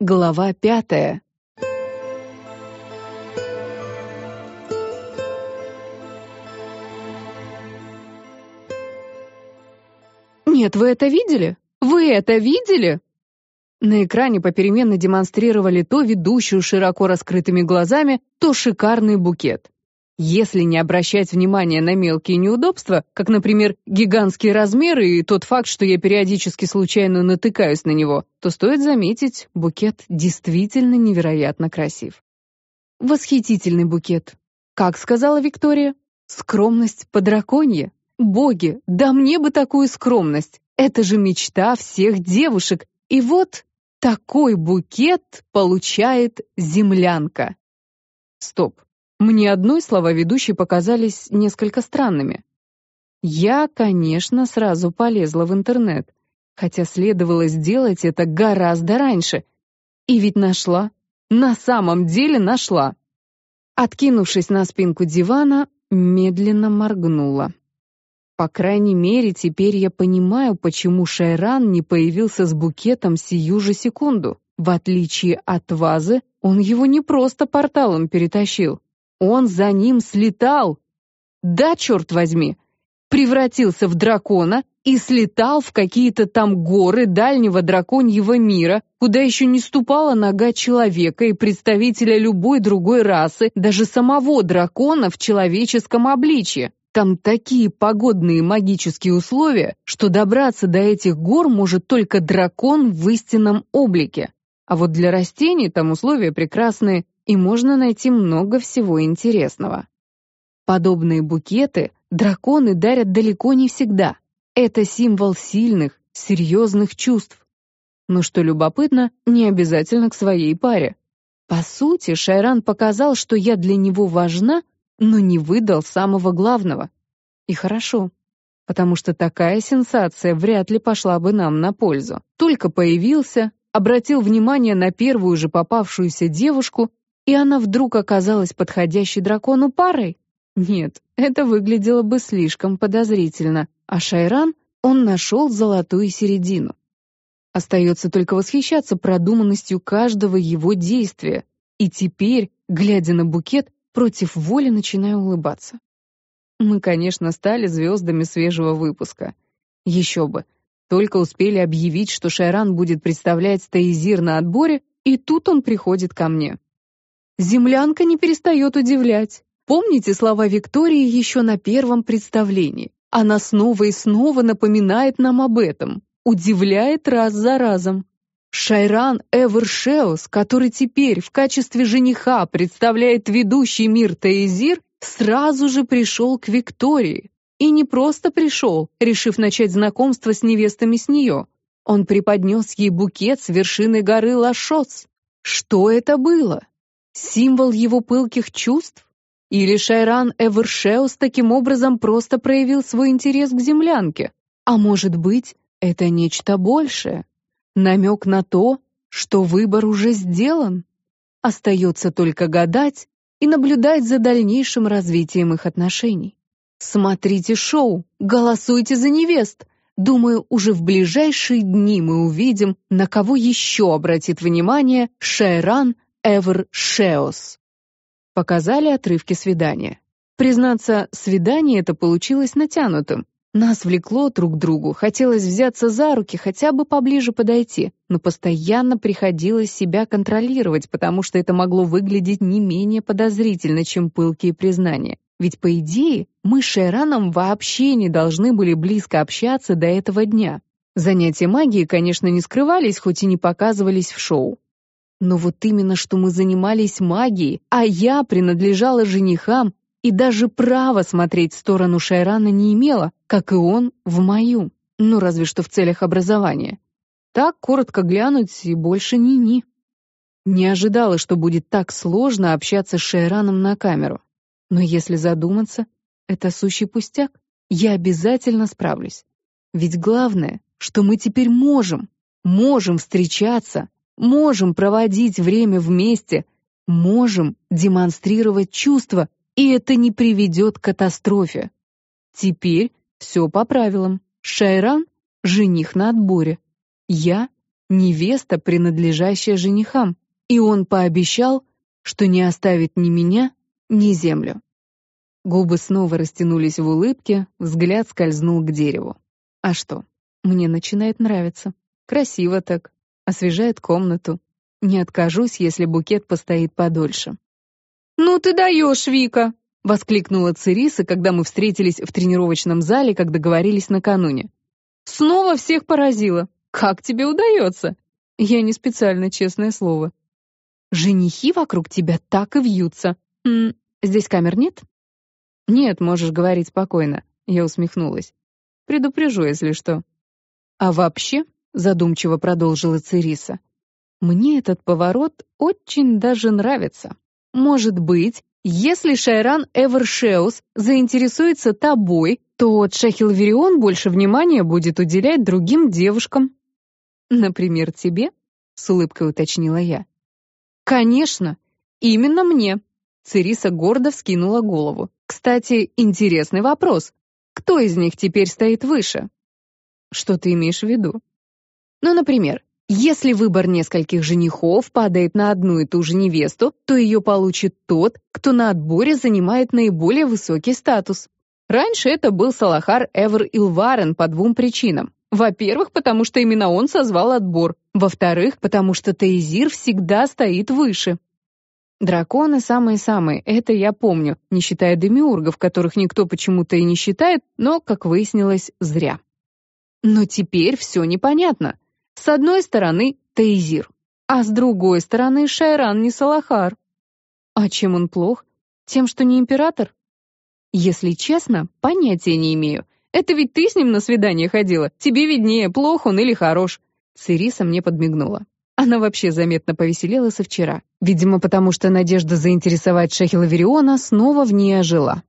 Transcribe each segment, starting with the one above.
Глава пятая. Нет, вы это видели? Вы это видели? На экране попеременно демонстрировали то ведущую широко раскрытыми глазами, то шикарный букет. Если не обращать внимания на мелкие неудобства, как, например, гигантские размеры и тот факт, что я периодически случайно натыкаюсь на него, то стоит заметить, букет действительно невероятно красив. Восхитительный букет. Как сказала Виктория? Скромность по драконье. Боги, да мне бы такую скромность. Это же мечта всех девушек. И вот такой букет получает землянка. Стоп. Мне одной слова ведущей показались несколько странными. Я, конечно, сразу полезла в интернет, хотя следовало сделать это гораздо раньше. И ведь нашла. На самом деле нашла. Откинувшись на спинку дивана, медленно моргнула. По крайней мере, теперь я понимаю, почему Шайран не появился с букетом сию же секунду. В отличие от вазы, он его не просто порталом перетащил. Он за ним слетал. Да, черт возьми, превратился в дракона и слетал в какие-то там горы дальнего драконьего мира, куда еще не ступала нога человека и представителя любой другой расы, даже самого дракона в человеческом обличье. Там такие погодные магические условия, что добраться до этих гор может только дракон в истинном облике. А вот для растений там условия прекрасные, и можно найти много всего интересного. Подобные букеты драконы дарят далеко не всегда. Это символ сильных, серьезных чувств. Но что любопытно, не обязательно к своей паре. По сути, Шайран показал, что я для него важна, но не выдал самого главного. И хорошо, потому что такая сенсация вряд ли пошла бы нам на пользу. Только появился, обратил внимание на первую же попавшуюся девушку и она вдруг оказалась подходящей дракону парой? Нет, это выглядело бы слишком подозрительно, а Шайран, он нашел золотую середину. Остается только восхищаться продуманностью каждого его действия, и теперь, глядя на букет, против воли начинаю улыбаться. Мы, конечно, стали звездами свежего выпуска. Еще бы, только успели объявить, что Шайран будет представлять Таизир на отборе, и тут он приходит ко мне. Землянка не перестает удивлять. Помните слова Виктории еще на первом представлении? Она снова и снова напоминает нам об этом, удивляет раз за разом. Шайран Эвершеус, который теперь в качестве жениха представляет ведущий мир Таизир, сразу же пришел к Виктории. И не просто пришел, решив начать знакомство с невестами с нее. Он преподнес ей букет с вершины горы Лашоц. Что это было? Символ его пылких чувств? Или Шайран Эвершеус таким образом просто проявил свой интерес к землянке? А может быть, это нечто большее? Намек на то, что выбор уже сделан? Остается только гадать и наблюдать за дальнейшим развитием их отношений. Смотрите шоу, голосуйте за невест. Думаю, уже в ближайшие дни мы увидим, на кого еще обратит внимание Шайран Эвер Шеос. Показали отрывки свидания. Признаться, свидание это получилось натянутым. Нас влекло друг к другу, хотелось взяться за руки, хотя бы поближе подойти, но постоянно приходилось себя контролировать, потому что это могло выглядеть не менее подозрительно, чем пылкие признания. Ведь, по идее, мы с Шайраном вообще не должны были близко общаться до этого дня. Занятия магией, конечно, не скрывались, хоть и не показывались в шоу. Но вот именно что мы занимались магией, а я принадлежала женихам и даже права смотреть в сторону Шайрана не имела, как и он в мою. Ну, разве что в целях образования. Так, коротко глянуть и больше ни-ни. Не ожидала, что будет так сложно общаться с Шайраном на камеру. Но если задуматься, это сущий пустяк. Я обязательно справлюсь. Ведь главное, что мы теперь можем, можем встречаться, можем проводить время вместе, можем демонстрировать чувства, и это не приведет к катастрофе. Теперь все по правилам. Шайран — жених на отборе. Я невеста, принадлежащая женихам, и он пообещал, что не оставит ни меня, ни землю. Губы снова растянулись в улыбке, взгляд скользнул к дереву. А что? Мне начинает нравиться. Красиво так, освежает комнату. Не откажусь, если букет постоит подольше. «Ну ты даешь, Вика!» — воскликнула Цириса, когда мы встретились в тренировочном зале, как договорились накануне. «Снова всех поразила. Как тебе удается?» Я не специально, честное слово. «Женихи вокруг тебя так и вьются. М здесь камер нет?» «Нет, можешь говорить спокойно», — я усмехнулась. «Предупрежу, если что». «А вообще», — задумчиво продолжила Цириса, «мне этот поворот очень даже нравится. Может быть, если Шайран Эвершеус заинтересуется тобой, то Шахилверион больше внимания будет уделять другим девушкам». «Например, тебе?» — с улыбкой уточнила я. «Конечно, именно мне», Цириса гордо вскинула голову. «Кстати, интересный вопрос. Кто из них теперь стоит выше?» «Что ты имеешь в виду?» «Ну, например, если выбор нескольких женихов падает на одну и ту же невесту, то ее получит тот, кто на отборе занимает наиболее высокий статус. Раньше это был Салахар Эвер Илварен по двум причинам. Во-первых, потому что именно он созвал отбор. Во-вторых, потому что Таизир всегда стоит выше. Драконы самые-самые, это я помню, не считая демиургов, которых никто почему-то и не считает, но, как выяснилось, зря. Но теперь все непонятно. С одной стороны Таизир, а с другой стороны Шайран не Салахар. А чем он плох? Тем, что не император? Если честно, понятия не имею. Это ведь ты с ним на свидание ходила. Тебе виднее, плох он или хорош. Цириса мне подмигнула. Она вообще заметно повеселела со вчера. Видимо, потому что надежда заинтересовать Шахила Вериона снова в ней ожила.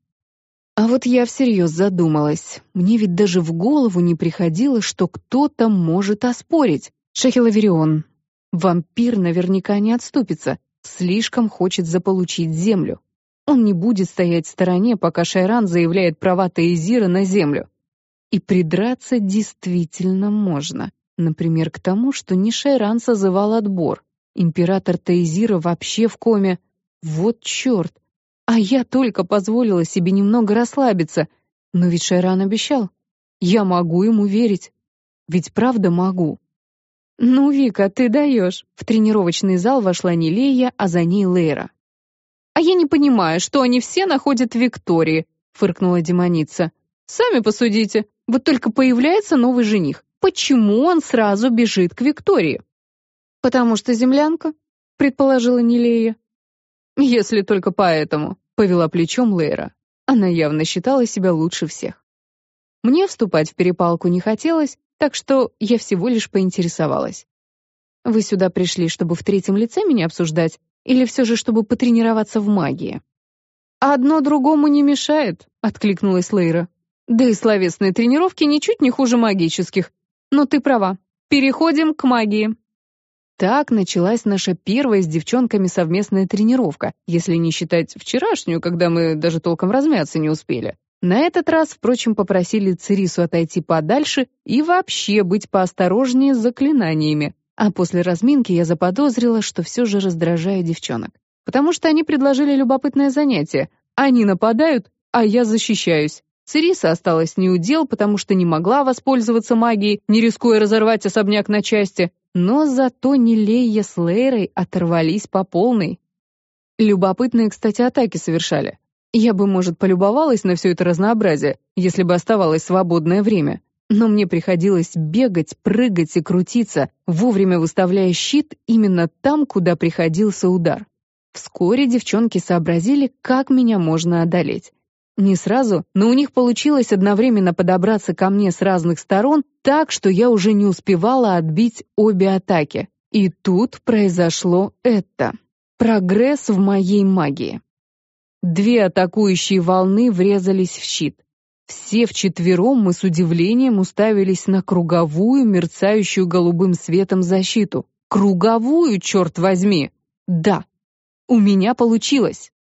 А вот я всерьез задумалась. Мне ведь даже в голову не приходило, что кто-то может оспорить. Шахилаверион. Вампир наверняка не отступится. Слишком хочет заполучить землю. Он не будет стоять в стороне, пока Шайран заявляет права Таизира на землю. И придраться действительно можно. Например, к тому, что не Шайран созывал отбор. Император Таизира вообще в коме. Вот черт! А я только позволила себе немного расслабиться. Но ведь Шайран обещал. Я могу ему верить. Ведь правда могу. «Ну, Вика, ты даешь!» В тренировочный зал вошла Нилея, а за ней Лейра. «А я не понимаю, что они все находят Виктории», — фыркнула демоница. «Сами посудите. Вот только появляется новый жених. Почему он сразу бежит к Виктории? Потому что землянка, предположила Нилея. Если только поэтому, повела плечом Лейра. Она явно считала себя лучше всех. Мне вступать в перепалку не хотелось, так что я всего лишь поинтересовалась. Вы сюда пришли, чтобы в третьем лице меня обсуждать, или все же, чтобы потренироваться в магии? «Одно другому не мешает», — откликнулась Лейра. «Да и словесные тренировки ничуть не хуже магических, но ты права. Переходим к магии. Так началась наша первая с девчонками совместная тренировка, если не считать вчерашнюю, когда мы даже толком размяться не успели. На этот раз, впрочем, попросили Цирису отойти подальше и вообще быть поосторожнее с заклинаниями. А после разминки я заподозрила, что все же раздражаю девчонок. Потому что они предложили любопытное занятие. Они нападают, а я защищаюсь. Цириса осталась неудел, потому что не могла воспользоваться магией, не рискуя разорвать особняк на части, но зато Нилейя с Лейрой оторвались по полной. Любопытные, кстати, атаки совершали. Я бы, может, полюбовалась на все это разнообразие, если бы оставалось свободное время. Но мне приходилось бегать, прыгать и крутиться, вовремя выставляя щит именно там, куда приходился удар. Вскоре девчонки сообразили, как меня можно одолеть. Не сразу, но у них получилось одновременно подобраться ко мне с разных сторон так, что я уже не успевала отбить обе атаки. И тут произошло это. Прогресс в моей магии. Две атакующие волны врезались в щит. Все вчетвером мы с удивлением уставились на круговую, мерцающую голубым светом защиту. Круговую, черт возьми! Да, у меня получилось.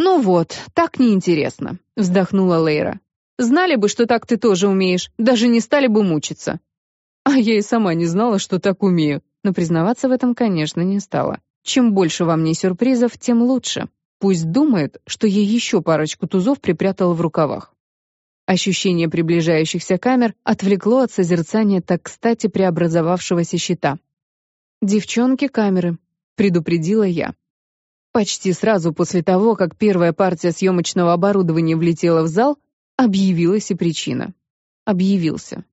«Ну вот, так неинтересно», — вздохнула Лейра. «Знали бы, что так ты тоже умеешь, даже не стали бы мучиться». А я и сама не знала, что так умею, но признаваться в этом, конечно, не стала. Чем больше во мне сюрпризов, тем лучше. Пусть думает, что я еще парочку тузов припрятала в рукавах. Ощущение приближающихся камер отвлекло от созерцания так кстати преобразовавшегося щита. «Девчонки, камеры», — предупредила я. Почти сразу после того, как первая партия съемочного оборудования влетела в зал, объявилась и причина. Объявился.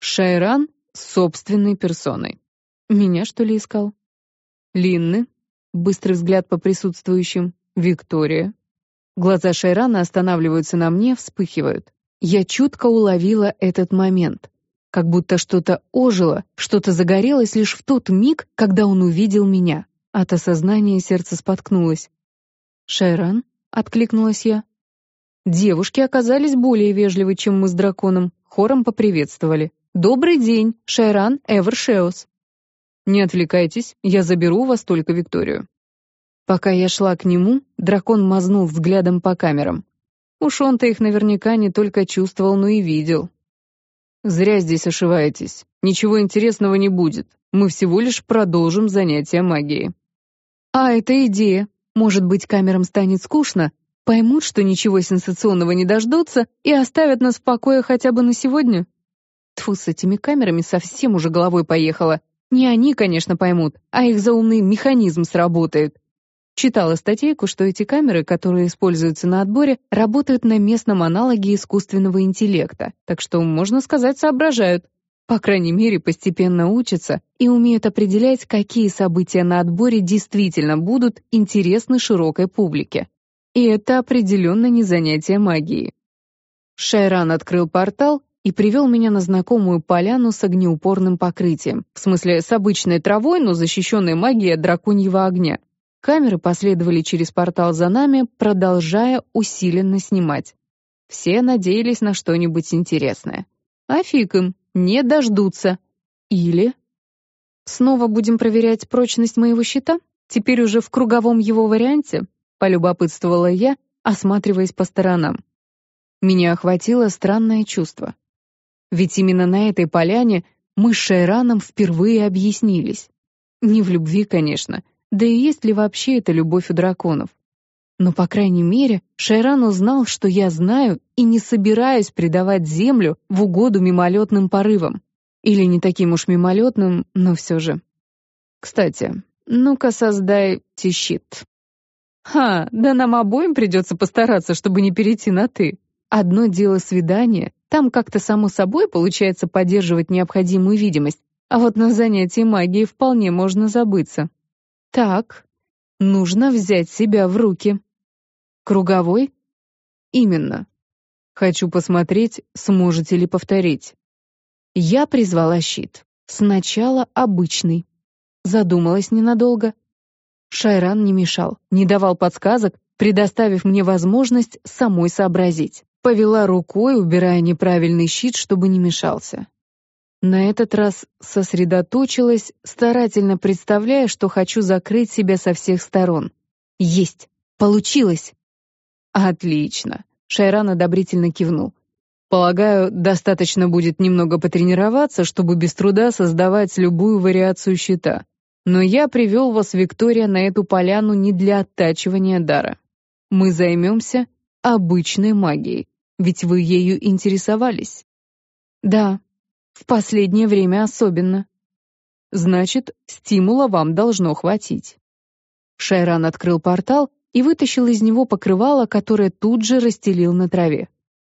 Шайран с собственной персоной. Меня, что ли, искал? Линны, быстрый взгляд по присутствующим, Виктория. Глаза Шайрана останавливаются на мне, вспыхивают. Я чутко уловила этот момент. Как будто что-то ожило, что-то загорелось лишь в тот миг, когда он увидел меня. От осознания сердце споткнулось. «Шайран?» — откликнулась я. Девушки оказались более вежливы, чем мы с драконом, хором поприветствовали. «Добрый день, Шайран Эвершеус». «Не отвлекайтесь, я заберу у вас только Викторию». Пока я шла к нему, дракон мазнул взглядом по камерам. Уж он-то их наверняка не только чувствовал, но и видел. «Зря здесь ошиваетесь. Ничего интересного не будет. Мы всего лишь продолжим занятия магией». А это идея. Может быть, камерам станет скучно, поймут, что ничего сенсационного не дождутся и оставят нас в покое хотя бы на сегодня? Тфу, с этими камерами совсем уже головой поехала. Не они, конечно, поймут, а их заумный механизм сработает. Читала статейку, что эти камеры, которые используются на отборе, работают на местном аналоге искусственного интеллекта, так что, можно сказать, соображают. По крайней мере, постепенно учатся и умеют определять, какие события на отборе действительно будут интересны широкой публике. И это определенно не занятие магией. Шайран открыл портал и привел меня на знакомую поляну с огнеупорным покрытием, в смысле с обычной травой, но защищенной магией от драконьего огня. Камеры последовали через портал за нами, продолжая усиленно снимать. Все надеялись на что-нибудь интересное. А фиг им, не дождутся. Или... Снова будем проверять прочность моего щита? Теперь уже в круговом его варианте? Полюбопытствовала я, осматриваясь по сторонам. Меня охватило странное чувство. Ведь именно на этой поляне мы с Шайраном впервые объяснились. Не в любви, конечно, да и есть ли вообще эта любовь у драконов? Но, по крайней мере, Шайран узнал, что я знаю и не собираюсь предавать землю в угоду мимолетным порывам. Или не таким уж мимолетным, но все же. Кстати, ну-ка создайте щит. Ха, да нам обоим придется постараться, чтобы не перейти на «ты». Одно дело свидание, там как-то само собой получается поддерживать необходимую видимость, а вот на занятии магией вполне можно забыться. Так, нужно взять себя в руки. Круговой? Именно. Хочу посмотреть, сможете ли повторить. Я призвала щит. Сначала обычный. Задумалась ненадолго. Шайран не мешал, не давал подсказок, предоставив мне возможность самой сообразить. Повела рукой, убирая неправильный щит, чтобы не мешался. На этот раз сосредоточилась, старательно представляя, что хочу закрыть себя со всех сторон. Есть! Получилось! Отлично. Шайран одобрительно кивнул. Полагаю, достаточно будет немного потренироваться, чтобы без труда создавать любую вариацию щита. Но я привел вас, Виктория, на эту поляну не для оттачивания дара. Мы займемся обычной магией, ведь вы ею интересовались. Да, в последнее время особенно. Значит, стимула вам должно хватить. Шайран открыл портал и вытащил из него покрывало, которое тут же расстелил на траве.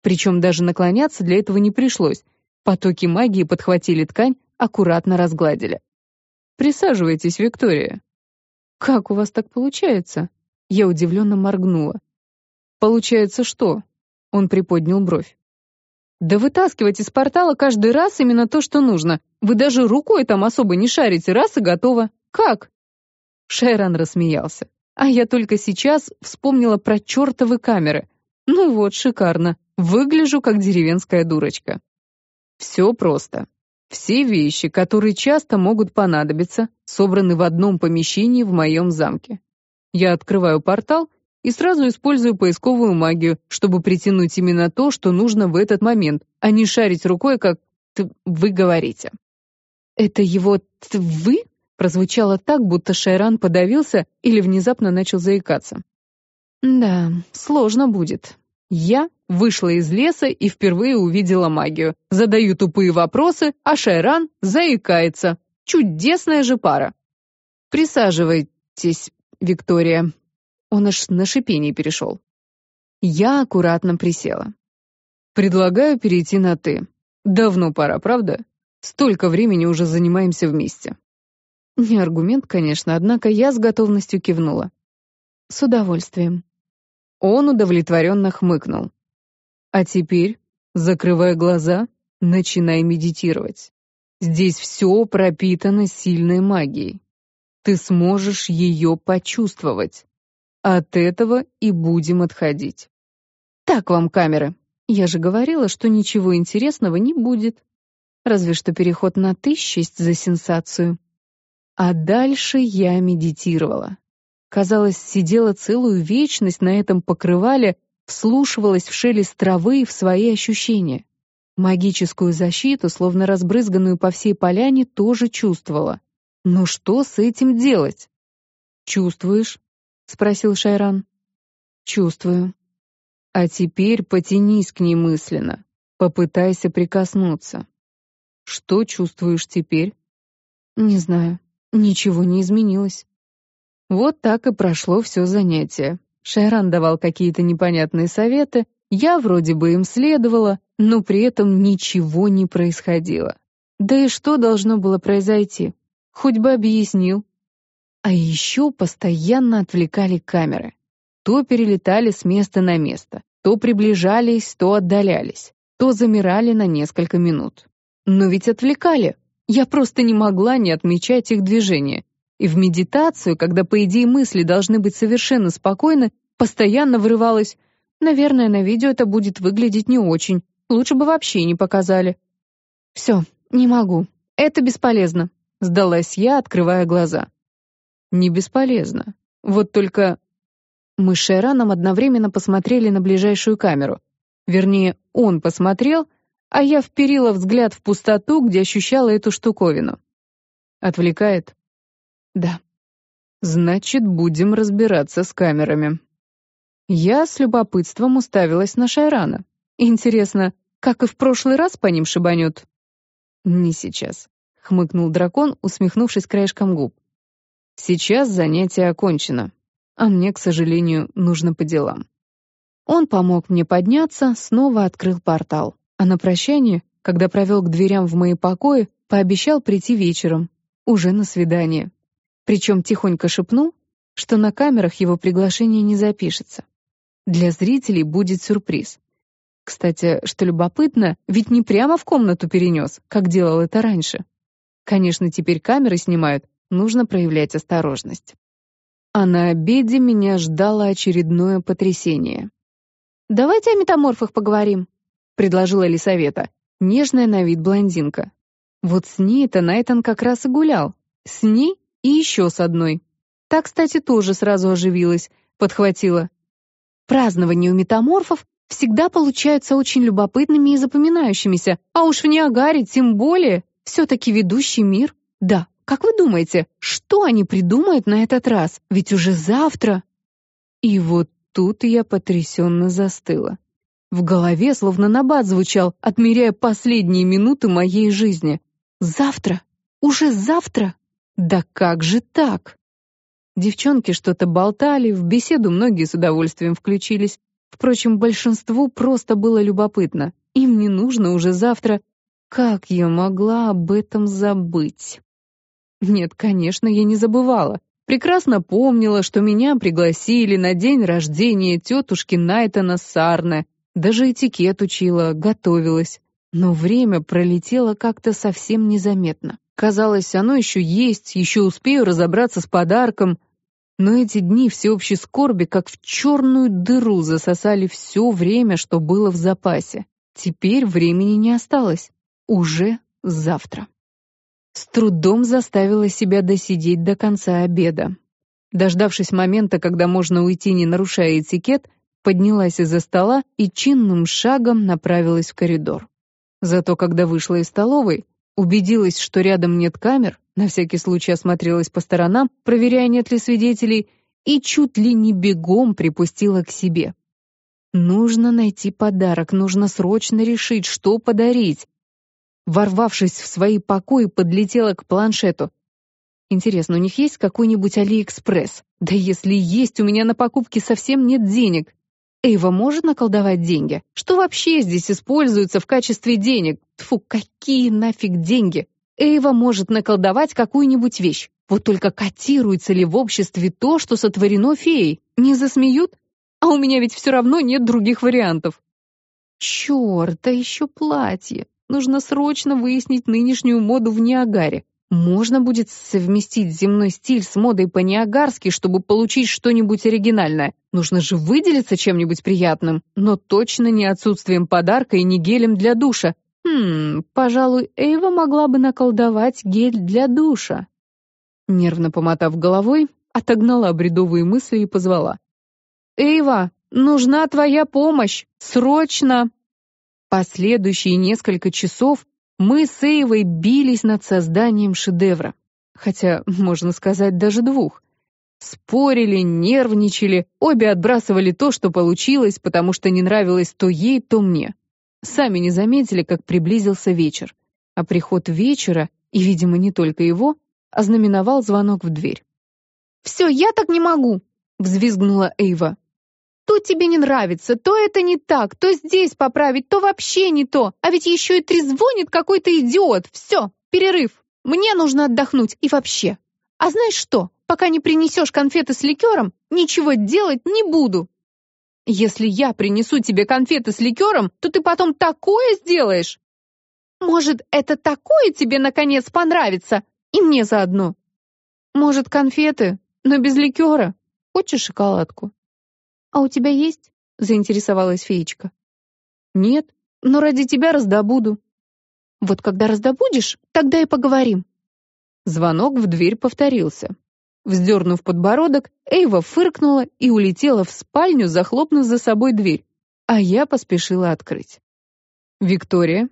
Причем даже наклоняться для этого не пришлось. Потоки магии подхватили ткань, аккуратно разгладили. «Присаживайтесь, Виктория». «Как у вас так получается?» Я удивленно моргнула. «Получается что?» Он приподнял бровь. «Да вытаскивать из портала каждый раз именно то, что нужно. Вы даже рукой там особо не шарите, раз и готово. Как?» Шайран рассмеялся. А я только сейчас вспомнила про чертовы камеры. Ну вот, шикарно. Выгляжу как деревенская дурочка. Все просто. Все вещи, которые часто могут понадобиться, собраны в одном помещении в моем замке. Я открываю портал и сразу использую поисковую магию, чтобы притянуть именно то, что нужно в этот момент, а не шарить рукой, как вы говорите. Это его «вы» прозвучало так, будто Шайран подавился или внезапно начал заикаться. Да, сложно будет. Я вышла из леса и впервые увидела магию. Задаю тупые вопросы, а Шайран заикается. Чудесная же пара. Присаживайтесь, Виктория. Он аж на шипение перешел. Я аккуратно присела. Предлагаю перейти на «ты». Давно пора, правда? Столько времени уже занимаемся вместе. Не аргумент, конечно, однако я с готовностью кивнула. С удовольствием. Он удовлетворенно хмыкнул. А теперь, закрывая глаза, начинай медитировать. Здесь все пропитано сильной магией. Ты сможешь ее почувствовать. От этого и будем отходить. Так вам камеры. Я же говорила, что ничего интересного не будет. Разве что переход на «ты» счесть за сенсацию. А дальше я медитировала. Казалось, сидела целую вечность на этом покрывале, вслушивалась в шелест травы и в свои ощущения. Магическую защиту, словно разбрызганную по всей поляне, тоже чувствовала. Но что с этим делать? «Чувствуешь?» — спросил Шайран. «Чувствую. А теперь потянись к ней мысленно. Попытайся прикоснуться. Что чувствуешь теперь? Не знаю. Ничего не изменилось. Вот так и прошло все занятие. Шайран давал какие-то непонятные советы, я вроде бы им следовала, но при этом ничего не происходило. Да и что должно было произойти? Хоть бы объяснил. А еще постоянно отвлекали камеры. То перелетали с места на место, то приближались, то отдалялись, то замирали на несколько минут. Но ведь отвлекали. Я просто не могла не отмечать их движения. И в медитацию, когда, по идее, мысли должны быть совершенно спокойны, постоянно вырывалась «Наверное, на видео это будет выглядеть не очень. Лучше бы вообще не показали». «Все, не могу. Это бесполезно», — сдалась я, открывая глаза. «Не бесполезно. Вот только мы с Шайраном одновременно посмотрели на ближайшую камеру. Вернее, он посмотрел, а я вперила взгляд в пустоту, где ощущала эту штуковину. Отвлекает? Да. Значит, будем разбираться с камерами. Я с любопытством уставилась на Шайрана. Интересно, как и в прошлый раз по ним шибанет? Не сейчас, хмыкнул дракон, усмехнувшись краешком губ. Сейчас занятие окончено а мне, к сожалению, нужно по делам. Он помог мне подняться, снова открыл портал, а на прощание, когда провел к дверям в мои покои, пообещал прийти вечером, уже на свидание. Причем тихонько шепнул, что на камерах его приглашение не запишется. Для зрителей будет сюрприз. Кстати, что любопытно, ведь не прямо в комнату перенес, как делал это раньше. Конечно, теперь камеры снимают, нужно проявлять осторожность. А на обеде меня ждало очередное потрясение. «Давайте о метаморфах поговорим», — предложила Лисавета, нежная на вид блондинка. Вот с ней-то Найтон как раз и гулял. С ней и еще с одной. Та, кстати, тоже сразу оживилась, подхватила. Празднования у метаморфов всегда получаются очень любопытными и запоминающимися, а уж в Ниагаре тем более, все-таки ведущий мир. Да, как вы думаете, что они придумают на этот раз? Ведь уже завтра. И вот тут я потрясенно застыла. В голове словно набат звучал, отмеряя последние минуты моей жизни. Завтра? Уже завтра? Да как же так? Девчонки что-то болтали, в беседу многие с удовольствием включились. Впрочем, большинству просто было любопытно. Им не нужно уже завтра. Как я могла об этом забыть? Нет, конечно, я не забывала. Прекрасно помнила, что меня пригласили на день рождения тетушки Найтона Сарне. Даже этикет учила, готовилась. Но время пролетело как-то совсем незаметно. Казалось, оно еще есть, еще успею разобраться с подарком. Но эти дни всеобщей скорби как в черную дыру засосали все время, что было в запасе. Теперь времени не осталось. Уже завтра. С трудом заставила себя досидеть до конца обеда. Дождавшись момента, когда можно уйти, не нарушая этикет, поднялась из-за стола и чинным шагом направилась в коридор. Зато когда вышла из столовой, убедилась, что рядом нет камер, на всякий случай осмотрелась по сторонам, проверяя, нет ли свидетелей, и чуть ли не бегом припустила к себе. Нужно найти подарок, нужно срочно решить, что подарить. Ворвавшись в свои покои, подлетела к планшету. Интересно, у них есть какой-нибудь Алиэкспресс? Да если есть, у меня на покупки совсем нет денег. Эйва может наколдовать деньги? Что вообще здесь используется в качестве денег? Тфу, какие нафиг деньги? Эйва может наколдовать какую-нибудь вещь. Вот только котируется ли в обществе то, что сотворено феей? Не засмеют? А у меня ведь все равно нет других вариантов. Черт, а еще платье. Нужно срочно выяснить нынешнюю моду в Ниагаре. Можно будет совместить земной стиль с модой по-ниагарски, чтобы получить что-нибудь оригинальное. Нужно же выделиться чем-нибудь приятным, но точно не отсутствием подарка и не гелем для душа. Хм, пожалуй, Эйва могла бы наколдовать гель для душа. Нервно помотав головой, отогнала бредовые мысли и позвала. «Эйва, нужна твоя помощь! Срочно!» Последующие несколько часов мы с Эйвой бились над созданием шедевра. Хотя, можно сказать, даже двух. Спорили, нервничали, обе отбрасывали то, что получилось, потому что не нравилось то ей, то мне. Сами не заметили, как приблизился вечер. А приход вечера, и, видимо, не только его, ознаменовал звонок в дверь. «Все, я так не могу!» — взвизгнула Эйва. «То тебе не нравится, то это не так, то здесь поправить, то вообще не то, а ведь еще и трезвонит какой-то идиот. Все, перерыв. Мне нужно отдохнуть и вообще. А знаешь что, пока не принесешь конфеты с ликером, ничего делать не буду. Если я принесу тебе конфеты с ликером, то ты потом такое сделаешь. Может, это такое тебе наконец понравится, и мне заодно. Может, конфеты, но без ликера. Хочешь шоколадку? А у тебя есть? Заинтересовалась феечка. Нет, но ради тебя раздобуду. Вот когда раздобудешь, тогда и поговорим. Звонок в дверь повторился. Вздернув подбородок, Эйва фыркнула и улетела в спальню, захлопнув за собой дверь, а я поспешила открыть. «Виктория,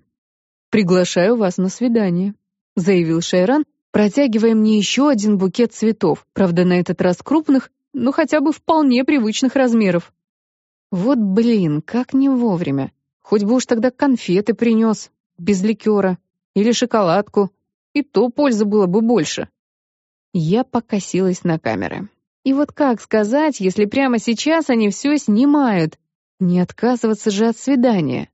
приглашаю вас на свидание», — заявил Шайран, протягивая мне еще один букет цветов, правда, на этот раз крупных, но хотя бы вполне привычных размеров. Вот блин, как не вовремя. Хоть бы уж тогда конфеты принес, без ликера, или шоколадку, и то пользы было бы больше. Я покосилась на камеры. И вот как сказать, если прямо сейчас они все снимают? Не отказываться же от свидания.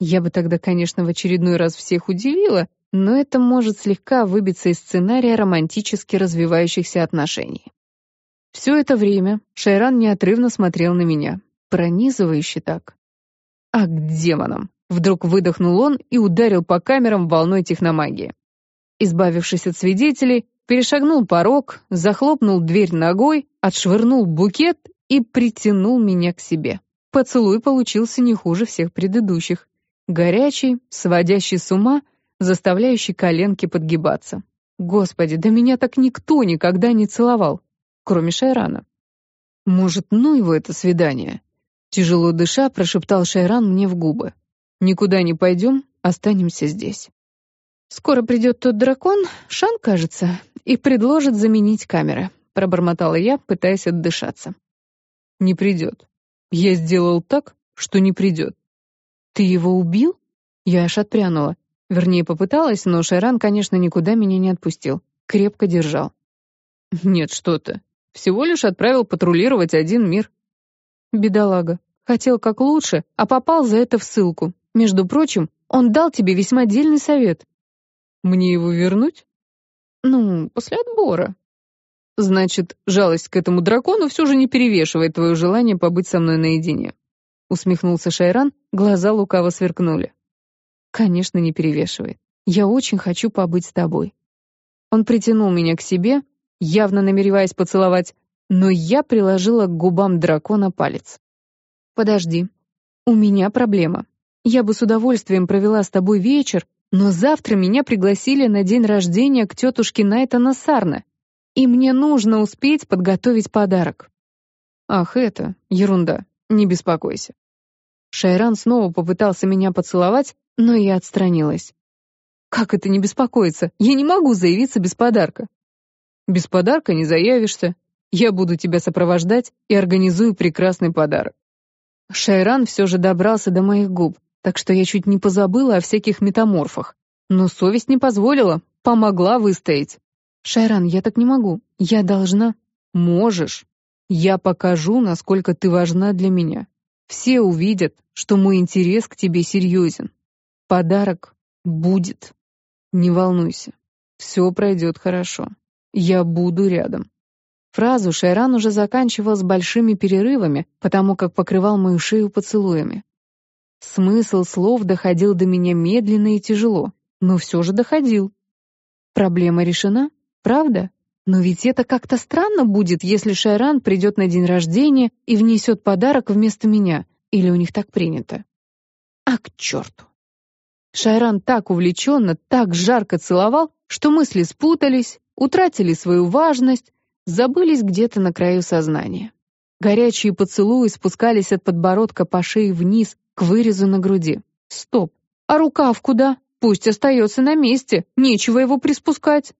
Я бы тогда, конечно, в очередной раз всех удивила, но это может слегка выбиться из сценария романтически развивающихся отношений. Все это время Шайран неотрывно смотрел на меня, пронизывающе так. А к демонам! Вдруг выдохнул он и ударил по камерам волной техномагии. Избавившись от свидетелей, перешагнул порог, захлопнул дверь ногой, отшвырнул букет и притянул меня к себе. Поцелуй получился не хуже всех предыдущих. Горячий, сводящий с ума заставляющий коленки подгибаться. Господи, да меня так никто никогда не целовал, кроме Шайрана. Может, ну его это свидание? Тяжело дыша, прошептал Шайран мне в губы. Никуда не пойдем, останемся здесь. Скоро придет тот дракон, Шан, кажется, и предложит заменить камеры, пробормотала я, пытаясь отдышаться. Не придет. Я сделал так, что не придет. Ты его убил? Я аж отпрянула. Вернее, попыталась, но Шайран, конечно, никуда меня не отпустил. Крепко держал. «Нет, что ты. Всего лишь отправил патрулировать один мир». «Бедолага. Хотел как лучше, а попал за это в ссылку. Между прочим, он дал тебе весьма дельный совет». «Мне его вернуть?» «Ну, после отбора». «Значит, жалость к этому дракону все же не перевешивает твое желание побыть со мной наедине». Усмехнулся Шайран, глаза лукаво сверкнули. Конечно, не перевешивает. Я очень хочу побыть с тобой. Он притянул меня к себе, явно намереваясь поцеловать, но я приложила к губам дракона палец. Подожди. У меня проблема. Я бы с удовольствием провела с тобой вечер, но завтра меня пригласили на день рождения к тетушке Найтана Сарна, и мне нужно успеть подготовить подарок. Ах, это ерунда. Не беспокойся. Шайран снова попытался меня поцеловать, но я отстранилась. Как это не беспокоиться? Я не могу заявиться без подарка. Без подарка не заявишься. Я буду тебя сопровождать и организую прекрасный подарок. Шайран все же добрался до моих губ, так что я чуть не позабыла о всяких метаморфах. Но совесть не позволила, помогла выстоять. «Шайран, я так не могу. Я должна...» «Можешь. Я покажу, насколько ты важна для меня. Все увидят, что мой интерес к тебе серьезен. Подарок будет. Не волнуйся. Все пройдет хорошо. Я буду рядом». Фразу Шайран уже заканчивал с большими перерывами, потому как покрывал мою шею поцелуями. Смысл слов доходил до меня медленно и тяжело, но все же доходил. Проблема решена, правда? Но ведь это как-то странно будет, если Шайран придет на день рождения и внесет подарок вместо меня, или у них так принято. А к черту. Шайран так увлеченно, так жарко целовал, что мысли спутались, утратили свою важность, забылись где-то на краю сознания. Горячие поцелуи спускались от подбородка по шее вниз, к вырезу на груди. Стоп, а рукав куда? Пусть остается на месте, нечего его приспускать.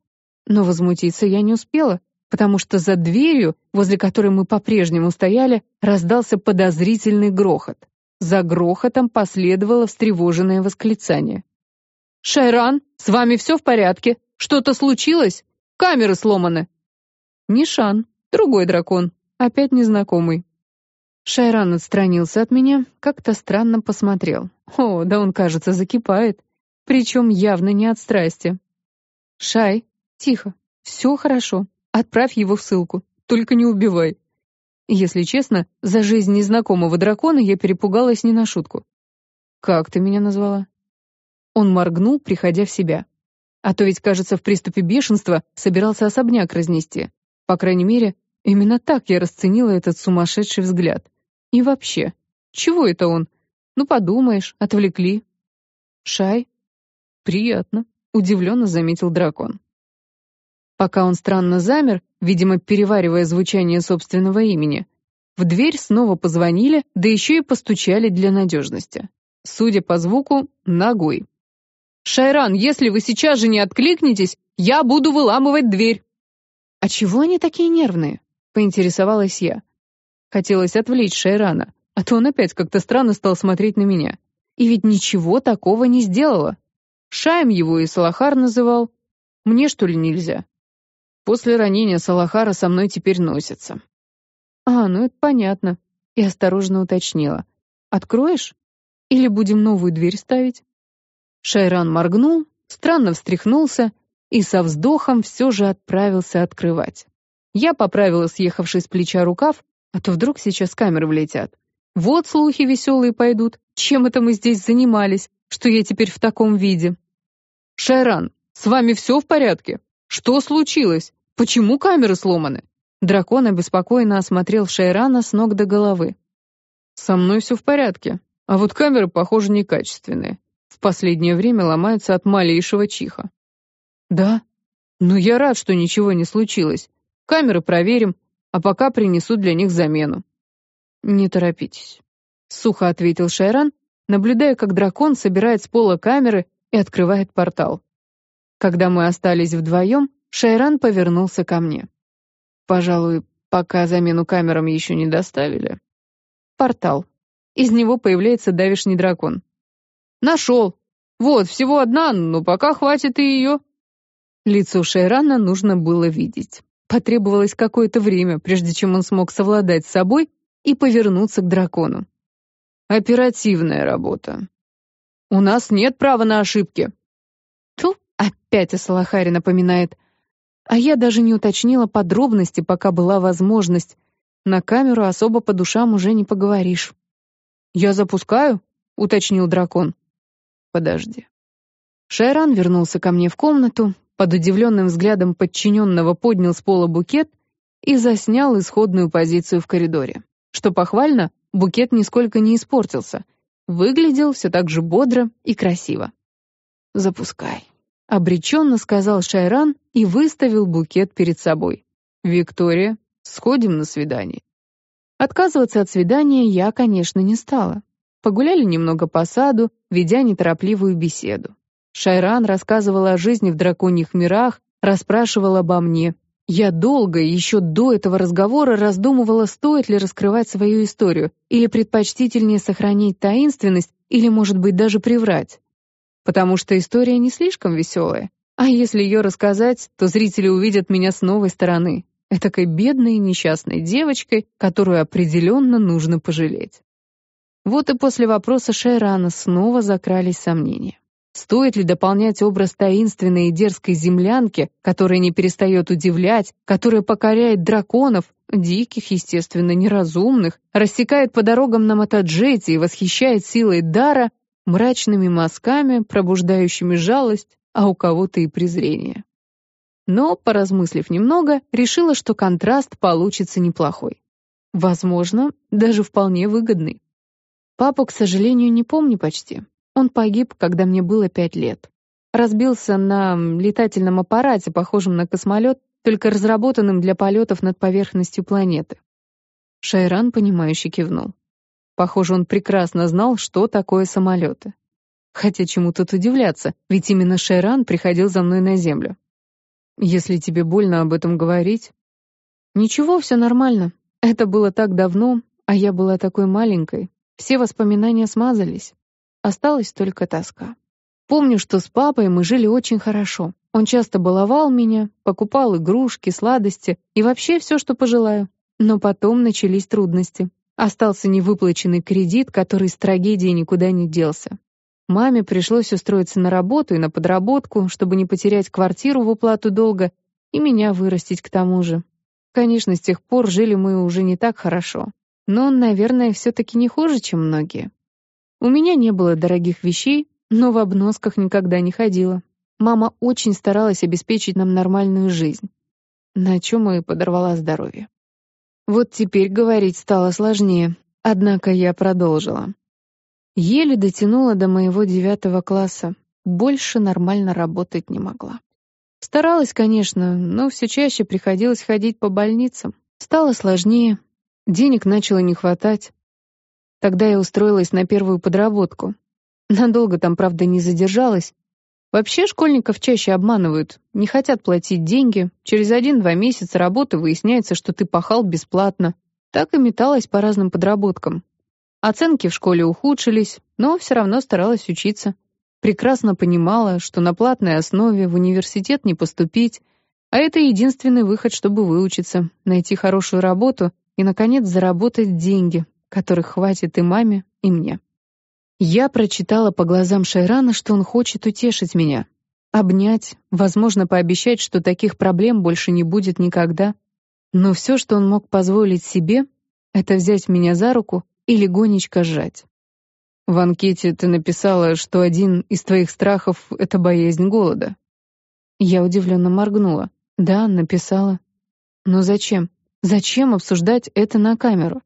Но возмутиться я не успела, потому что за дверью, возле которой мы по-прежнему стояли, раздался подозрительный грохот. За грохотом последовало встревоженное восклицание. «Шайран, с вами все в порядке? Что-то случилось? Камеры сломаны!» Нишан, другой дракон, опять незнакомый. Шайран отстранился от меня, как-то странно посмотрел. О, да он, кажется, закипает. Причем явно не от страсти. «Шай, тихо, все хорошо. Отправь его в ссылку. Только не убивай». Если честно, за жизнь незнакомого дракона я перепугалась не на шутку. «Как ты меня назвала?» Он моргнул, приходя в себя. А то ведь, кажется, в приступе бешенства собирался особняк разнести. По крайней мере, именно так я расценила этот сумасшедший взгляд. И вообще, чего это он? Ну, подумаешь, отвлекли. Шай? Приятно, удивленно заметил дракон. Пока он странно замер, видимо, переваривая звучание собственного имени, в дверь снова позвонили, да еще и постучали для надежности. Судя по звуку, ногой. «Шайран, если вы сейчас же не откликнетесь, я буду выламывать дверь!» «А чего они такие нервные?» — поинтересовалась я. Хотелось отвлечь Шайрана, а то он опять как-то странно стал смотреть на меня. И ведь ничего такого не сделала. Шаем его и Салахар называл. Мне, что ли, нельзя? После ранения Салахара со мной теперь носится. А, ну это понятно. И осторожно уточнила. Откроешь? Или будем новую дверь ставить? Шайран моргнул, странно встряхнулся и со вздохом все же отправился открывать. Я поправила съехавший с плеча рукав, а то вдруг сейчас камеры влетят. Вот слухи веселые пойдут. Чем это мы здесь занимались, что я теперь в таком виде? Шайран, с вами все в порядке? Что случилось? Почему камеры сломаны? Дракон обеспокоенно осмотрел Шайрана с ног до головы. Со мной все в порядке, а вот камеры, похоже, некачественные. Последнее время ломаются от малейшего чиха. «Да? Но я рад, что ничего не случилось. Камеры проверим, а пока принесу для них замену». «Не торопитесь», — сухо ответил Шайран, наблюдая, как дракон собирает с пола камеры и открывает портал. Когда мы остались вдвоем, Шайран повернулся ко мне. «Пожалуй, пока замену камерам еще не доставили». Портал. Из него появляется давишний дракон. «Нашел! Вот, всего одна, но пока хватит и ее». Лицо Шайрана нужно было видеть. Потребовалось какое-то время, прежде чем он смог совладать с собой и повернуться к дракону. Оперативная работа. У нас нет права на ошибки. Ту, опять о Салахаре напоминает. А я даже не уточнила подробности, пока была возможность. На камеру особо по душам уже не поговоришь. «Я запускаю?» — уточнил дракон. «Подожди». Шайран вернулся ко мне в комнату, под удивленным взглядом подчиненного поднял с пола букет и заснял исходную позицию в коридоре. Что похвально, букет нисколько не испортился. Выглядел все так же бодро и красиво. «Запускай», — обреченно сказал Шайран и выставил букет перед собой. «Виктория, сходим на свидание». Отказываться от свидания я, конечно, не стала. Погуляли немного по саду, ведя неторопливую беседу. Шайран рассказывала о жизни в драконьих мирах, расспрашивала обо мне. Я долго, еще до этого разговора, раздумывала, стоит ли раскрывать свою историю, или предпочтительнее сохранить таинственность, или, может быть, даже приврать. Потому что история не слишком веселая. А если ее рассказать, то зрители увидят меня с новой стороны, этакой бедной несчастной девочкой, которую определенно нужно пожалеть. Вот и после вопроса Шайрана снова закрались сомнения. Стоит ли дополнять образ таинственной и дерзкой землянки, которая не перестает удивлять, которая покоряет драконов, диких, естественно, неразумных, рассекает по дорогам на мотоджете и восхищает силой дара, мрачными мазками, пробуждающими жалость, а у кого-то и презрение. Но, поразмыслив немного, решила, что контраст получится неплохой. Возможно, даже вполне выгодный. Папу, к сожалению, не помню почти. Он погиб, когда мне было пять лет. Разбился на летательном аппарате, похожем на космолет, только разработанным для полетов над поверхностью планеты. Шайран, понимающе кивнул. Похоже, он прекрасно знал, что такое самолеты. Хотя чему тут удивляться, ведь именно Шайран приходил за мной на Землю. Если тебе больно об этом говорить... Ничего, все нормально. Это было так давно, а я была такой маленькой. Все воспоминания смазались. Осталась только тоска. Помню, что с папой мы жили очень хорошо. Он часто баловал меня, покупал игрушки, сладости и вообще все, что пожелаю. Но потом начались трудности. Остался невыплаченный кредит, который с трагедией никуда не делся. Маме пришлось устроиться на работу и на подработку, чтобы не потерять квартиру в уплату долга и меня вырастить к тому же. Конечно, с тех пор жили мы уже не так хорошо. Но, наверное, все-таки не хуже, чем многие. У меня не было дорогих вещей, но в обносках никогда не ходила. Мама очень старалась обеспечить нам нормальную жизнь, на чем и подорвала здоровье. Вот теперь говорить стало сложнее, однако я продолжила. Еле дотянула до моего девятого класса, больше нормально работать не могла. Старалась, конечно, но все чаще приходилось ходить по больницам. Стало сложнее, денег начало не хватать. Тогда я устроилась на первую подработку. Надолго там, правда, не задержалась. Вообще школьников чаще обманывают, не хотят платить деньги. Через один-два месяца работы выясняется, что ты пахал бесплатно. Так и металась по разным подработкам. Оценки в школе ухудшились, но все равно старалась учиться. Прекрасно понимала, что на платной основе в университет не поступить, а это единственный выход, чтобы выучиться, найти хорошую работу и, наконец, заработать деньги, которых хватит и маме, и мне. Я прочитала по глазам Шайрана, что он хочет утешить меня, обнять, возможно, пообещать, что таких проблем больше не будет никогда. Но все, что он мог позволить себе, это взять меня за руку и легонечко сжать. В анкете ты написала, что один из твоих страхов — это боязнь голода. Я удивленно моргнула. Да, написала. Но зачем? Зачем обсуждать это на камеру?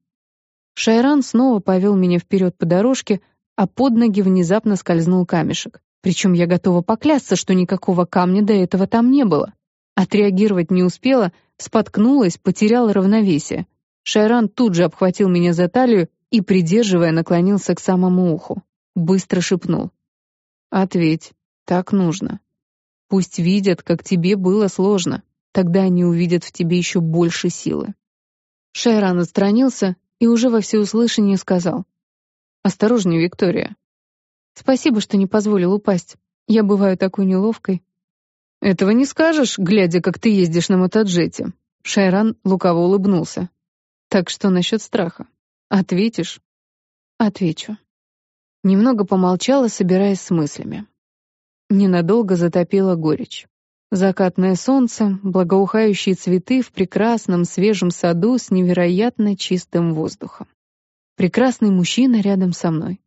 Шайран снова повел меня вперед по дорожке, а под ноги внезапно скользнул камешек. Причем я готова поклясться, что никакого камня до этого там не было. Отреагировать не успела, споткнулась, потеряла равновесие. Шайран тут же обхватил меня за талию и, придерживая, наклонился к самому уху. Быстро шепнул. «Ответь, так нужно. Пусть видят, как тебе было сложно. Тогда они увидят в тебе еще больше силы». Шайран отстранился, и уже во всеуслышание сказал. «Осторожнее, Виктория». «Спасибо, что не позволил упасть. Я бываю такой неловкой». «Этого не скажешь, глядя, как ты ездишь на мотоджете». Шайран лукаво улыбнулся. «Так что насчет страха? Ответишь?» «Отвечу». Немного помолчала, собираясь с мыслями. Ненадолго затопила горечь. Закатное солнце, благоухающие цветы в прекрасном свежем саду с невероятно чистым воздухом. Прекрасный мужчина рядом со мной.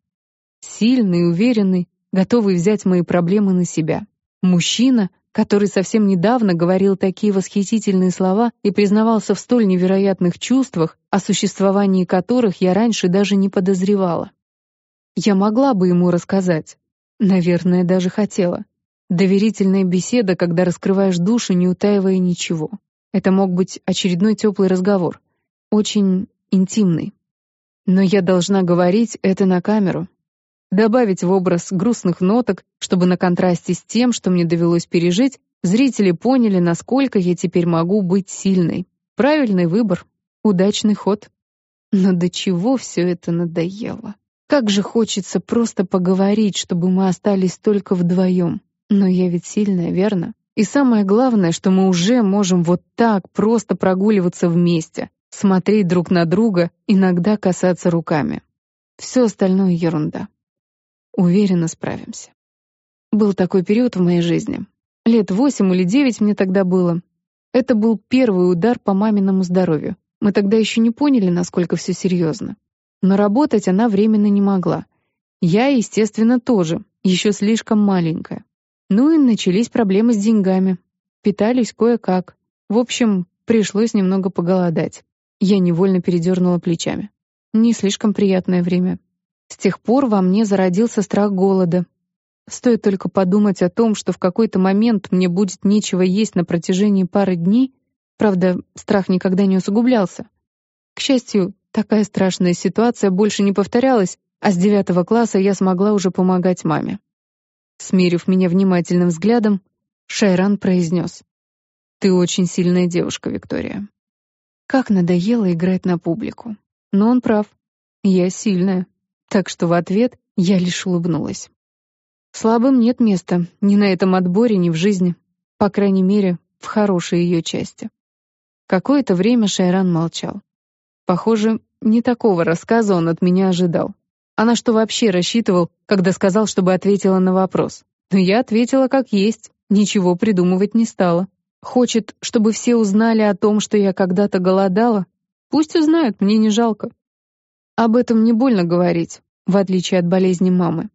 Сильный, уверенный, готовый взять мои проблемы на себя. Мужчина, который совсем недавно говорил такие восхитительные слова и признавался в столь невероятных чувствах, о существовании которых я раньше даже не подозревала. Я могла бы ему рассказать. Наверное, даже хотела. Доверительная беседа, когда раскрываешь душу, не утаивая ничего. Это мог быть очередной теплый разговор. Очень интимный. Но я должна говорить это на камеру. добавить в образ грустных ноток, чтобы на контрасте с тем, что мне довелось пережить, зрители поняли, насколько я теперь могу быть сильной. Правильный выбор, удачный ход. Но до чего все это надоело? Как же хочется просто поговорить, чтобы мы остались только вдвоем. Но я ведь сильная, верно? И самое главное, что мы уже можем вот так просто прогуливаться вместе, смотреть друг на друга, иногда касаться руками. Все остальное ерунда. Уверенно справимся. Был такой период в моей жизни. Лет восемь или девять мне тогда было. Это был первый удар по маминому здоровью. Мы тогда еще не поняли, насколько все серьезно. Но работать она временно не могла. Я, естественно, тоже, еще слишком маленькая. Ну и начались проблемы с деньгами. Питались кое-как. В общем, пришлось немного поголодать. Я невольно передернула плечами. Не слишком приятное время. С тех пор во мне зародился страх голода. Стоит только подумать о том, что в какой-то момент мне будет нечего есть на протяжении пары дней, правда, страх никогда не усугублялся. К счастью, такая страшная ситуация больше не повторялась, а с девятого класса я смогла уже помогать маме. Смерив меня внимательным взглядом, Шайран произнес. «Ты очень сильная девушка, Виктория. Как надоело играть на публику. Но он прав. Я сильная. Так что в ответ я лишь улыбнулась. Слабым нет места ни на этом отборе, ни в жизни. По крайней мере, в хорошей ее части. Какое-то время Шайран молчал. Похоже, не такого рассказа он от меня ожидал. А на что вообще рассчитывал, когда сказал, чтобы ответила на вопрос? Но я ответила как есть, ничего придумывать не стала. Хочет, чтобы все узнали о том, что я когда-то голодала? Пусть узнают, мне не жалко. Об этом не больно говорить, в отличие от болезни мамы.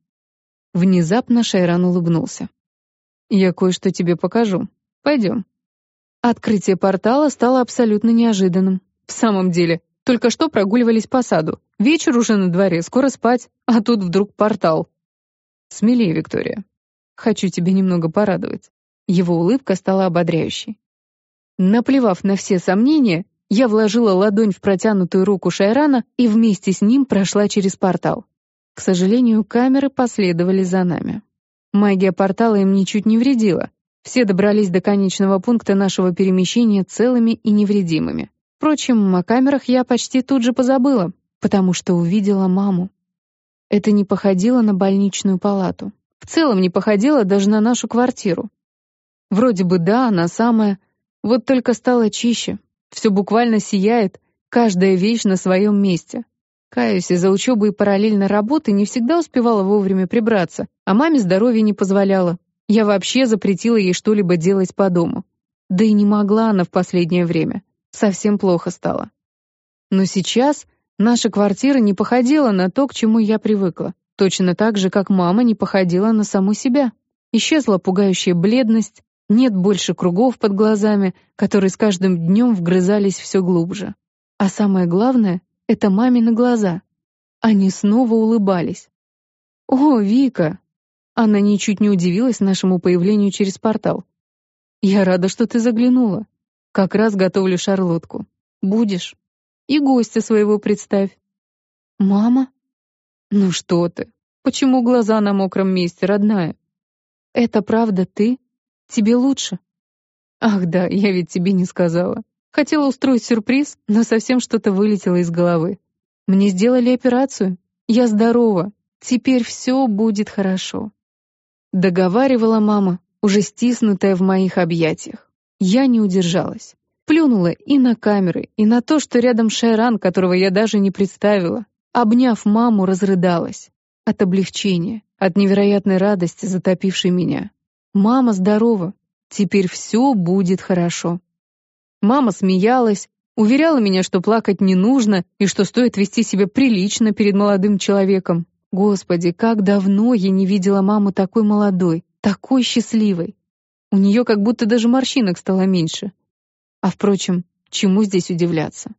Внезапно Шайран улыбнулся. «Я кое-что тебе покажу. Пойдем». Открытие портала стало абсолютно неожиданным. В самом деле, только что прогуливались по саду. Вечер уже на дворе, скоро спать, а тут вдруг портал. Смелее, Виктория. Хочу тебя немного порадовать. Его улыбка стала ободряющей. Наплевав на все сомнения, я вложила ладонь в протянутую руку Шайрана и вместе с ним прошла через портал. К сожалению, камеры последовали за нами. Магия портала им ничуть не вредила. Все добрались до конечного пункта нашего перемещения целыми и невредимыми. Впрочем, о камерах я почти тут же позабыла, потому что увидела маму. Это не походило на больничную палату. В целом не походило даже на нашу квартиру. Вроде бы да, она самая, вот только стало чище. Все буквально сияет, каждая вещь на своем месте. Каюсь, из-за учебы и параллельной работы не всегда успевала вовремя прибраться, а маме здоровье не позволяло. Я вообще запретила ей что-либо делать по дому. Да и не могла она в последнее время. Совсем плохо стало. Но сейчас наша квартира не походила на то, к чему я привыкла. Точно так же, как мама не походила на саму себя. Исчезла пугающая бледность, нет больше кругов под глазами, которые с каждым днем вгрызались все глубже. А самое главное — это мамины глаза. Они снова улыбались. «О, Вика!» Она ничуть не удивилась нашему появлению через портал. «Я рада, что ты заглянула. Как раз готовлю шарлотку. Будешь? И гостя своего представь». «Мама?» «Ну что ты? Почему глаза на мокром месте, родная?» «Это правда ты?» Тебе лучше?» «Ах да, я ведь тебе не сказала. Хотела устроить сюрприз, но совсем что-то вылетело из головы. Мне сделали операцию. Я здорова. Теперь все будет хорошо». Договаривала мама, уже стиснутая в моих объятиях. Я не удержалась. Плюнула и на камеры, и на то, что рядом Шайран, которого я даже не представила. Обняв маму, разрыдалась. От облегчения, от невероятной радости, затопившей меня. Мама здорова. Теперь все будет хорошо. Мама смеялась, уверяла меня, что плакать не нужно и что стоит вести себя прилично перед молодым человеком. Господи, как давно я не видела маму такой молодой, такой счастливой. У нее как будто даже морщинок стало меньше. А впрочем, чему здесь удивляться?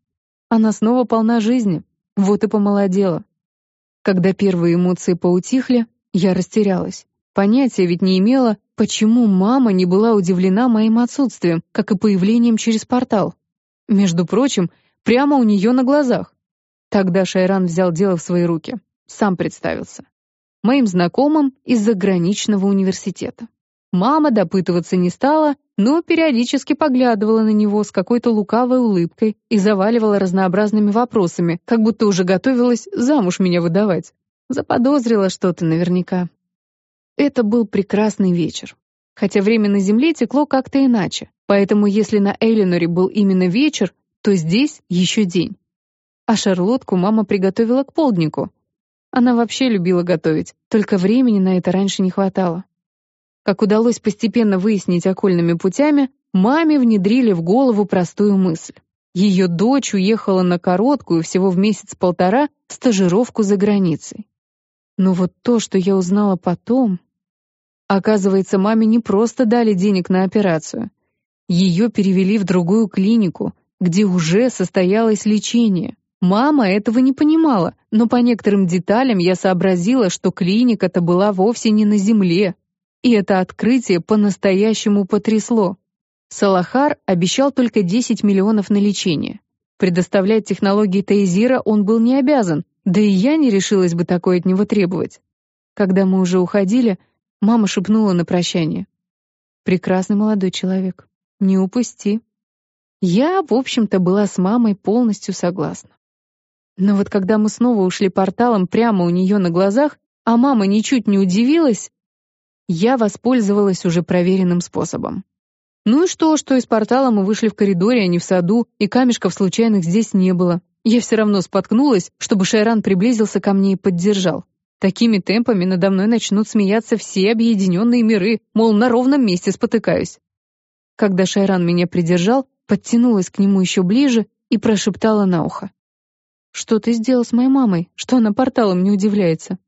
Она снова полна жизни, вот и помолодела. Когда первые эмоции поутихли, я растерялась. Понятия ведь не имела, почему мама не была удивлена моим отсутствием, как и появлением через портал. Между прочим, прямо у нее на глазах. Тогда Шайран взял дело в свои руки. Сам представился. моим знакомым из заграничного университета. Мама допытываться не стала, но периодически поглядывала на него с какой-то лукавой улыбкой и заваливала разнообразными вопросами, как будто уже готовилась замуж меня выдавать. Заподозрила что-то наверняка. Это был прекрасный вечер. Хотя время на Земле текло как-то иначе, поэтому если на Эллиноре был именно вечер, то здесь еще день. А шарлотку мама приготовила к полднику. Она вообще любила готовить, только времени на это раньше не хватало. Как удалось постепенно выяснить окольными путями, маме внедрили в голову простую мысль. Ее дочь уехала на короткую, всего в месяц-полтора, стажировку за границей. Но вот то, что я узнала потом... Оказывается, маме не просто дали денег на операцию. Ее перевели в другую клинику, где уже состоялось лечение. Мама этого не понимала, но по некоторым деталям я сообразила, что клиника-то была вовсе не на земле, и это открытие по-настоящему потрясло. Салахар обещал только 10 миллионов на лечение. Предоставлять технологии Тейзира он был не обязан, да и я не решилась бы такое от него требовать. Когда мы уже уходили, мама шепнула на прощание. «Прекрасный молодой человек. Не упусти». Я, в общем-то, была с мамой полностью согласна. Но вот когда мы снова ушли порталом прямо у нее на глазах, а мама ничуть не удивилась, я воспользовалась уже проверенным способом. Ну и что, что из портала мы вышли в коридоре, а не в саду, и камешков случайных здесь не было. Я все равно споткнулась, чтобы Шайран приблизился ко мне и поддержал. Такими темпами надо мной начнут смеяться все объединенные миры, мол, на ровном месте спотыкаюсь. Когда Шайран меня придержал, подтянулась к нему еще ближе и прошептала на ухо. «Что ты сделал с моей мамой? Что она порталом не удивляется?»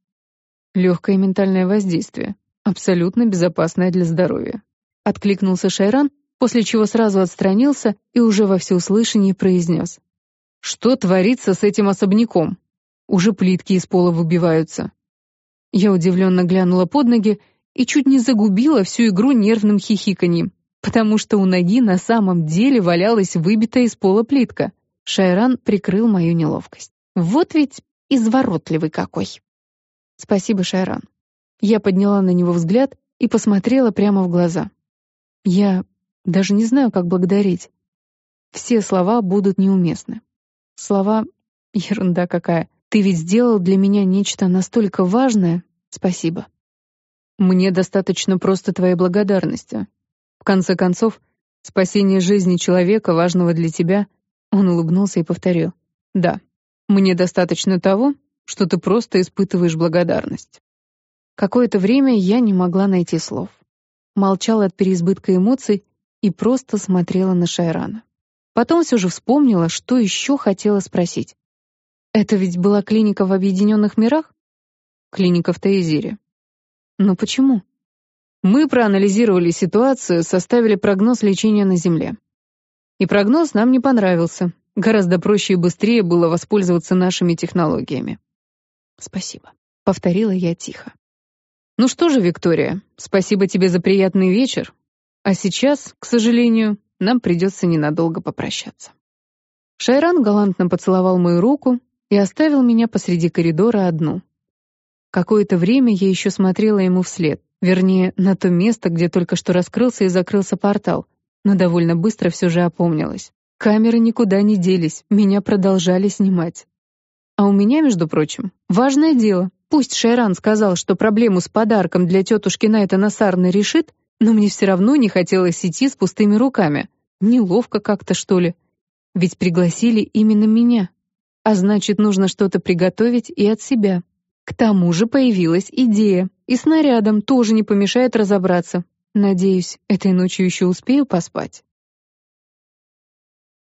Легкое ментальное воздействие абсолютно безопасная для здоровья. Откликнулся Шайран, после чего сразу отстранился и уже во всеуслышание произнес. «Что творится с этим особняком? Уже плитки из пола выбиваются». Я удивленно глянула под ноги и чуть не загубила всю игру нервным хихиканьем, потому что у ноги на самом деле валялась выбитая из пола плитка. Шайран прикрыл мою неловкость. Вот ведь изворотливый какой. Спасибо, Шайран. Я подняла на него взгляд и посмотрела прямо в глаза. Я даже не знаю, как благодарить. Все слова будут неуместны. Слова — ерунда какая. Ты ведь сделал для меня нечто настолько важное. Спасибо. Мне достаточно просто твоей благодарности. В конце концов, спасение жизни человека, важного для тебя, он улыбнулся и повторил. Да, мне достаточно того, что ты просто испытываешь благодарность. Какое-то время я не могла найти слов. Молчала от переизбытка эмоций и просто смотрела на Шайрана. Потом все же вспомнила, что еще хотела спросить. «Это ведь была клиника в Объединенных мирах?» «Клиника в Таизире». «Но почему?» Мы проанализировали ситуацию, составили прогноз лечения на Земле. И прогноз нам не понравился. Гораздо проще и быстрее было воспользоваться нашими технологиями. «Спасибо», — повторила я тихо. Ну что же, Виктория, спасибо тебе за приятный вечер. А сейчас, к сожалению, нам придется ненадолго попрощаться. Шайран галантно поцеловал мою руку и оставил меня посреди коридора одну. Какое-то время я еще смотрела ему вслед, вернее, на то место, где только что раскрылся и закрылся портал, но довольно быстро все же опомнилась. Камеры никуда не делись, меня продолжали снимать. А у меня, между прочим, важное дело. Пусть Шайран сказал, что проблему с подарком для тетушки Найта Насарны решит, но мне все равно не хотелось идти с пустыми руками. Неловко как-то, что ли. Ведь пригласили именно меня. А значит, нужно что-то приготовить и от себя. К тому же появилась идея. И снарядом тоже не помешает разобраться. Надеюсь, этой ночью еще успею поспать.